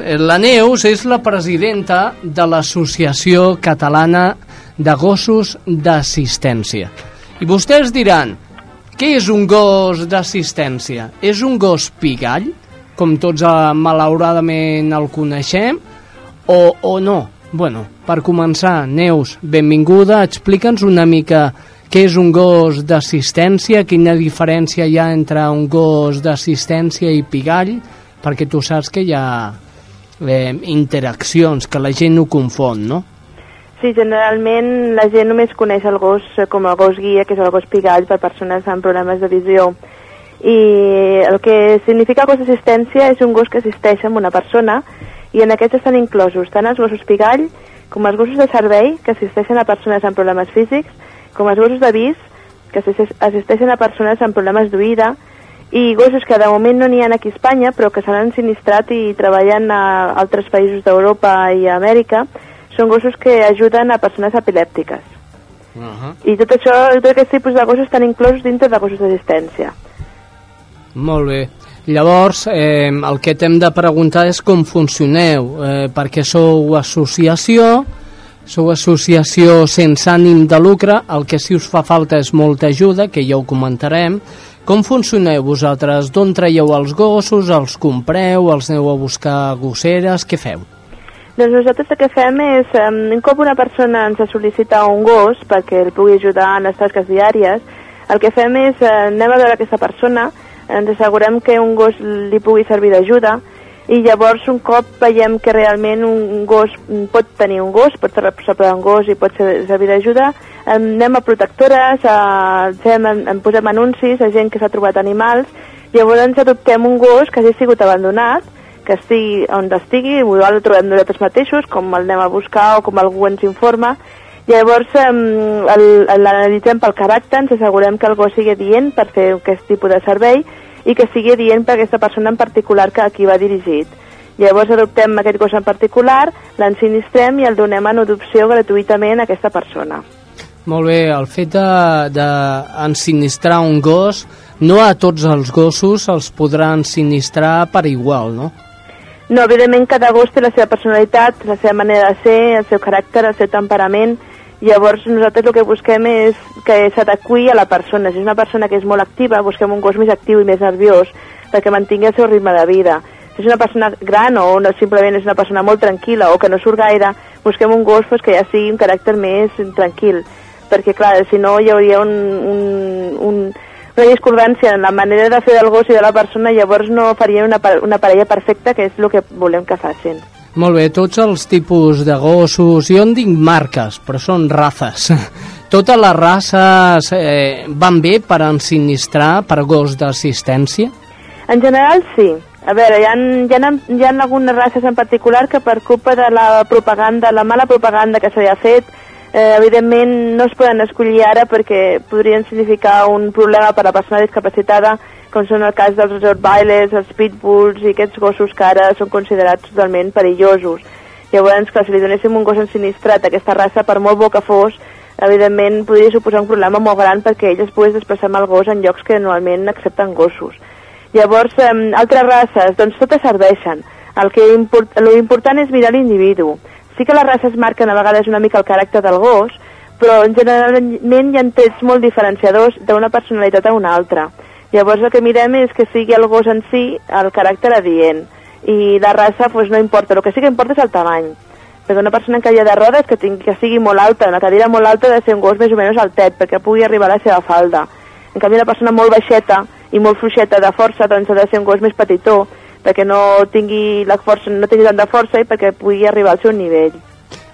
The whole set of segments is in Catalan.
La Neus és la presidenta de l'Associació Catalana de Gossos d'Assistència. I vostès diran, què és un gos d'assistència? És un gos pigall, com tots eh, malauradament el coneixem, o, o no? Bueno, per començar, Neus, benvinguda, explica'ns una mica què és un gos d'assistència, quina diferència hi ha entre un gos d'assistència i pigall, perquè tu saps que hi ha eh, interaccions, que la gent ho confon, no? Sí, generalment la gent només coneix el gos com el gos guia, que és el gos pigall per persones amb problemes de visió. I el que significa gos d'assistència és un gos que assisteix a una persona i en aquests estan inclosos tant els gossos pigall com els gossos de servei que assisteixen a persones amb problemes físics, com els gossos d'avís que assisteixen a persones amb problemes d'oïda i gossos que de moment no n'hi ha aquí a Espanya però que s'han ensinistrat i treballen a altres països d'Europa i a Amèrica són gossos que ajuden a persones epilèptiques. Uh -huh. I tot això, tot aquest tipus de gossos estan inclosos dintre de gossos d'assistència. Molt bé. Llavors, eh, el que t'hem de preguntar és com funcioneu, eh, perquè sou associació, sou associació sense ànim de lucre, el que si us fa falta és molta ajuda, que ja ho comentarem. Com funcioneu vosaltres? D'on traieu els gossos? Els compreu? Els aneu a buscar gosseres? Què feu? Doncs nosaltres el que fem és, un cop una persona ens sol·licita un gos perquè el pugui ajudar en les tasques diàries, el que fem és, uh, anem a veure aquesta persona, ens assegurem que un gos li pugui servir d'ajuda, i llavors un cop veiem que realment un gos pot tenir un gos, pot separar un gos i pot servir d'ajuda, anem a protectores, a, fem, en posem anuncis a gent que s'ha trobat animals, llavors adoptem un gos que hagi sigut abandonat, que estigui on estigui, igual el trobem nosaltres mateixos, com el anem a buscar o com algú ens informa, Llavors l'analitzem pel caràcter, ens assegurem que el gos sigui dient per fer aquest tipus de servei i que sigui dient per aquesta persona en particular que aquí va dirigit. Llavors adoptem aquest gos en particular, l'ensinistrem i el donem en adopció gratuïtament a aquesta persona. Molt bé, el fet d'ensinistrar de, un gos, no a tots els gossos els podrà ensinistrar per igual, no? No, evidentment cada gos té la seva personalitat, la seva manera de ser, el seu caràcter, el seu temperament, llavors nosaltres el que busquem és que s'adequi a la persona. Si és una persona que és molt activa, busquem un gos més actiu i més nerviós perquè mantingui el seu ritme de vida. Si és una persona gran o no, simplement és una persona molt tranquil·la o que no surt gaire, busquem un gos pues, que ja sigui un caràcter més tranquil. Perquè, clar, si no hi hauria un, un, un, una discordància en la manera de fer del gos i de la persona, llavors no farien una, una parella perfecta, que és el que volem que facin. Molt bé, tots els tipus de gossos, jo en dic marques, però són razes. Totes les races eh, van bé per ensinistrar per gos d'assistència? En general sí. A veure, hi ha, hi, ha, hi ha algunes races en particular que per culpa de la propaganda, la mala propaganda que s'havia fet, eh, evidentment no es poden escollir ara perquè podrien significar un problema per a la persona discapacitada, com són el cas dels Rottweilers, els Pitbulls i aquests gossos que ara són considerats totalment perillosos. Llavors, que si li donéssim un gos ensinistrat a aquesta raça, per molt bo que fos, evidentment podria suposar un problema molt gran perquè ell es pogués desplaçar amb el gos en llocs que normalment accepten gossos. Llavors, eh, altres races, doncs totes serveixen. El que import, important és mirar l'individu Sí que les races marquen a vegades una mica el caràcter del gos, però generalment hi ha trets molt diferenciadors d'una personalitat a una altra. Llavors el que mirem és que sigui el gos en si el caràcter adient. I la raça pues, no importa, el que sí que importa és el tamany. Perquè una persona en cadira de rodes que, tingui, que sigui molt alta, una cadira molt alta ha de ser un gos més o menys altet perquè pugui arribar a la seva falda. En canvi una persona molt baixeta i molt fluixeta de força doncs ha de ser un gos més petitó perquè no tingui la força, no tingui tant de força i perquè pugui arribar al seu nivell.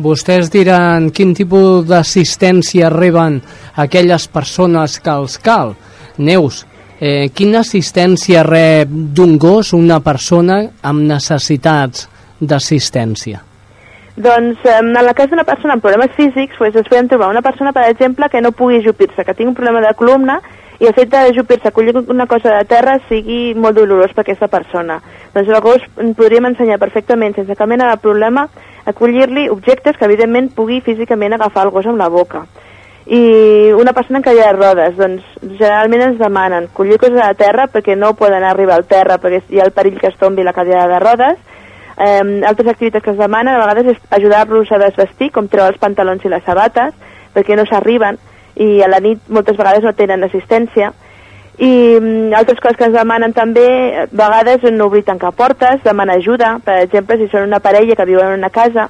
Vostès diran quin tipus d'assistència reben aquelles persones que els cal. Neus, eh, quina assistència rep d'un gos una persona amb necessitats d'assistència? Doncs en el cas d'una persona amb problemes físics pues, ens podem trobar una persona, per exemple, que no pugui ajupir-se, que tingui un problema de columna i el fet d'ajupir-se a collir una cosa de terra sigui molt dolorós per aquesta persona. Doncs llavors podríem ensenyar perfectament, sense cap mena de problema, a collir-li objectes que evidentment pugui físicament agafar el gos amb la boca. I una persona en cadira de rodes, doncs generalment ens demanen collir coses la terra perquè no poden arribar al terra perquè hi ha el perill que es tombi la cadira de rodes, Eh, altres activitats que es demanen a vegades és ajudar-los a desvestir, com treure els pantalons i les sabates, perquè no s'arriben i a la nit moltes vegades no tenen assistència. I mm, altres coses que es demanen també, a vegades no obrir tancar portes, demanar ajuda, per exemple, si són una parella que viuen en una casa,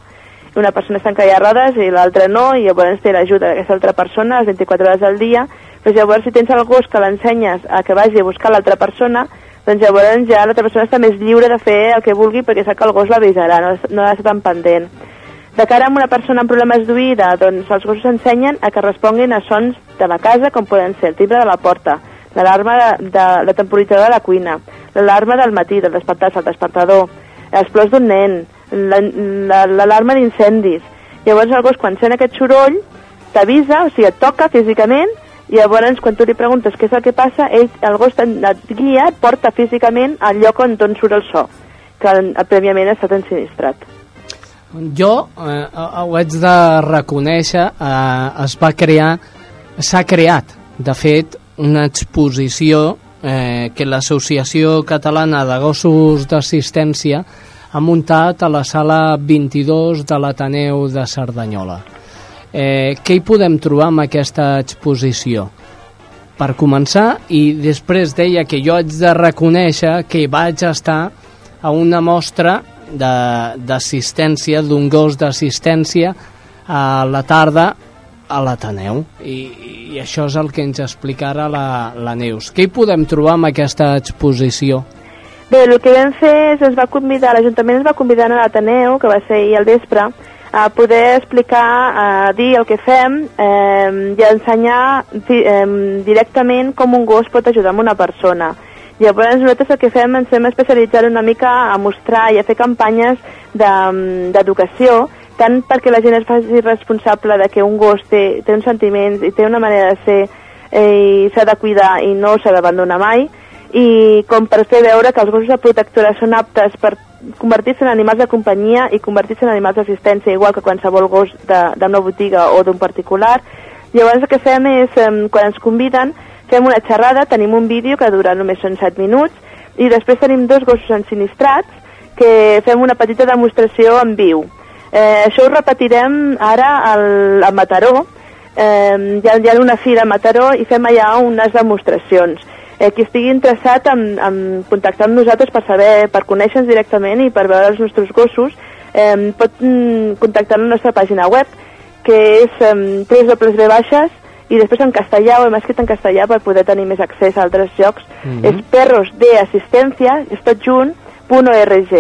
una persona està en caia rodes i l'altra no, i llavors té l'ajuda d'aquesta altra persona les 24 hores al dia, però llavors si tens el gos que l'ensenyes a que vagi a buscar l'altra persona, doncs llavors ja l'altra persona està més lliure de fer el que vulgui perquè sap que el gos l'avisarà, no, no ha ser tan pendent. De cara a una persona amb problemes d'oïda, doncs els gossos ensenyen a que responguin a sons de la casa, com poden ser el timbre de la porta, l'alarma de, de, la temporitzadora de la cuina, l'alarma del matí, del despertar el despertador, els plors d'un nen, l'alarma la, d'incendis. Llavors el gos quan sent aquest soroll t'avisa, o sigui, et toca físicament i llavors quan tu li preguntes què és el que passa, ell, el gos et guia, et porta físicament al lloc on, on surt el so, que prèviament ha estat ensinistrat. Jo eh, ho haig de reconèixer, eh, es va crear, s'ha creat, de fet, una exposició eh, que l'Associació Catalana de Gossos d'Assistència ha muntat a la sala 22 de l'Ateneu de Cerdanyola. Eh, què hi podem trobar amb aquesta exposició? Per començar, i després deia que jo haig de reconèixer que vaig estar a una mostra d'assistència, d'un gos d'assistència a la tarda a l'Ateneu I, i això és el que ens explica ara la, la Neus. Què hi podem trobar amb aquesta exposició? Bé, el que vam fer és ens va convidar, l'Ajuntament ens va convidar a l'Ateneu, que va ser ahir al vespre, a poder explicar, a dir el que fem eh, i ensenyar eh, directament com un gos pot ajudar una persona. Llavors nosaltres el que fem ens hem especialitzat una mica a mostrar i a fer campanyes d'educació, de, tant perquè la gent es faci responsable de que un gos té, té uns sentiments i té una manera de ser eh, i s'ha de cuidar i no s'ha d'abandonar mai, i com per fer veure que els gossos de protectora són aptes per convertir-se en animals de companyia i convertir-se en animals d'assistència, igual que qualsevol gos d'una botiga o d'un particular. Llavors el que fem és, eh, quan ens conviden, fem una xerrada, tenim un vídeo que dura només són 7 minuts i després tenim dos gossos ensinistrats que fem una petita demostració en viu. Eh, això ho repetirem ara al, a Mataró, eh, hi, ha, hi ha una fira a Mataró i fem allà unes demostracions. Eh, qui estigui interessat en, en contactar amb nosaltres per saber, per conèixer-nos directament i per veure els nostres gossos, eh, pot mm, contactar en la nostra pàgina web, que és eh, www i després en castellà, ho hem escrit en castellà per poder tenir més accés a altres llocs, mm -hmm. és perros de assistència, és tot junt, .org.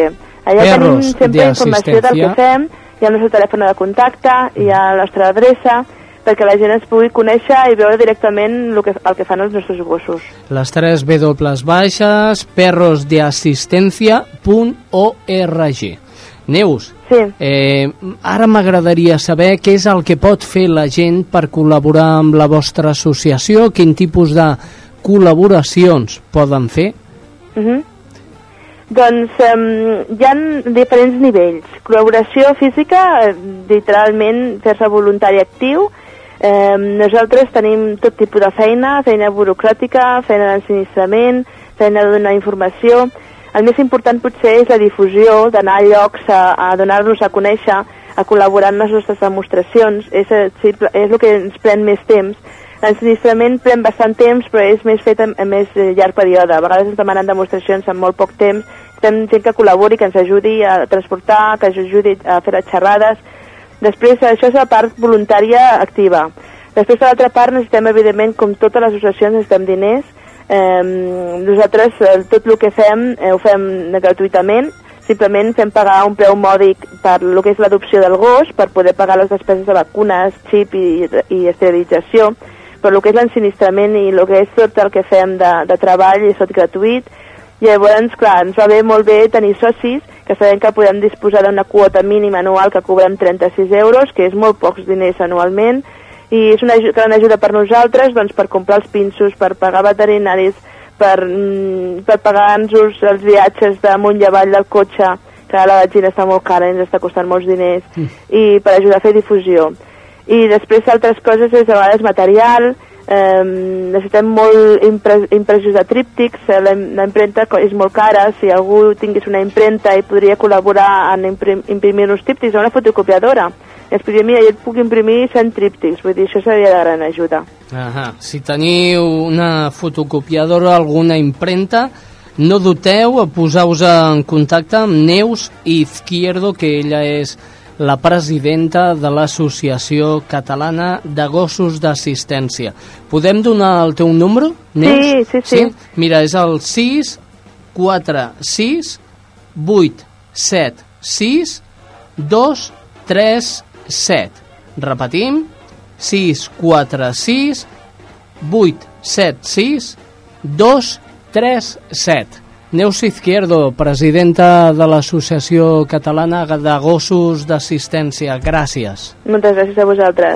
Allà perros tenim sempre informació del que fem, hi ha el nostre telèfon de contacte, hi ha la nostra adreça, perquè la gent ens pugui conèixer i veure directament el que, el que fan els nostres gossos. Les tres W baixes, perrosdeassistencia.org. Neus, sí. eh, ara m'agradaria saber què és el que pot fer la gent per col·laborar amb la vostra associació, quin tipus de col·laboracions poden fer? Uh -huh. Doncs um, hi ha diferents nivells. Col·laboració física, literalment fer-se voluntari actiu. Eh, nosaltres tenim tot tipus de feina, feina burocràtica, feina d'ensinistrament, feina de donar informació, el més important potser és la difusió, d'anar a llocs a, a donar-nos a conèixer, a col·laborar en les nostres demostracions, és, és el que ens pren més temps. L'ensinistrament pren bastant temps, però és més fet en, en més llarg període. A vegades ens demanen demostracions en molt poc temps, fem gent que col·labori, que ens ajudi a transportar, que ens ajudi a fer les xerrades. Després, això és la part voluntària activa. Després, per l'altra part, necessitem, evidentment, com totes les associacions, necessitem diners, Eh, nosaltres eh, tot el que fem eh, ho fem gratuïtament, simplement fem pagar un preu mòdic per el que és l'adopció del gos, per poder pagar les despeses de vacunes, xip i, i esterilització, però el que és l'ensinistrament i el que és tot el que fem de, de treball és tot gratuït. I llavors, clar, ens va bé molt bé tenir socis, que sabem que podem disposar d'una quota mínima anual que cobrem 36 euros, que és molt pocs diners anualment, i és una gran ajuda per nosaltres doncs, per comprar els pinços, per pagar veterinaris, per, mm, per pagar-nos els viatges d'amunt i avall del cotxe, que ara la benzina està molt cara i ens està costant molts diners, mm. i per ajudar a fer difusió. I després altres coses és a vegades material, Eh, necessitem molt impre impressos de tríptics, eh, la, impremta és molt cara, si algú tingués una impremta i podria col·laborar en imprim, imprimir uns tríptics a una fotocopiadora. I mira, jo et puc imprimir 100 tríptics, vull dir, això seria de gran ajuda. Ahà. Si teniu una fotocopiadora o alguna impremta, no duteu a posar-vos en contacte amb Neus Izquierdo, que ella és la presidenta de l'Associació Catalana de Gossos d'Assistència. Podem donar el teu número, Neus? Sí, sí, sí. Mira, és el 6 4 6 8 7 6 2 3 7. Repetim, 6 4 6 8 7 6 2 3 7. Neus Izquierdo, presidenta de l'Associació Catalana de Gossos d'Assistència. Gràcies. Moltes gràcies a vosaltres.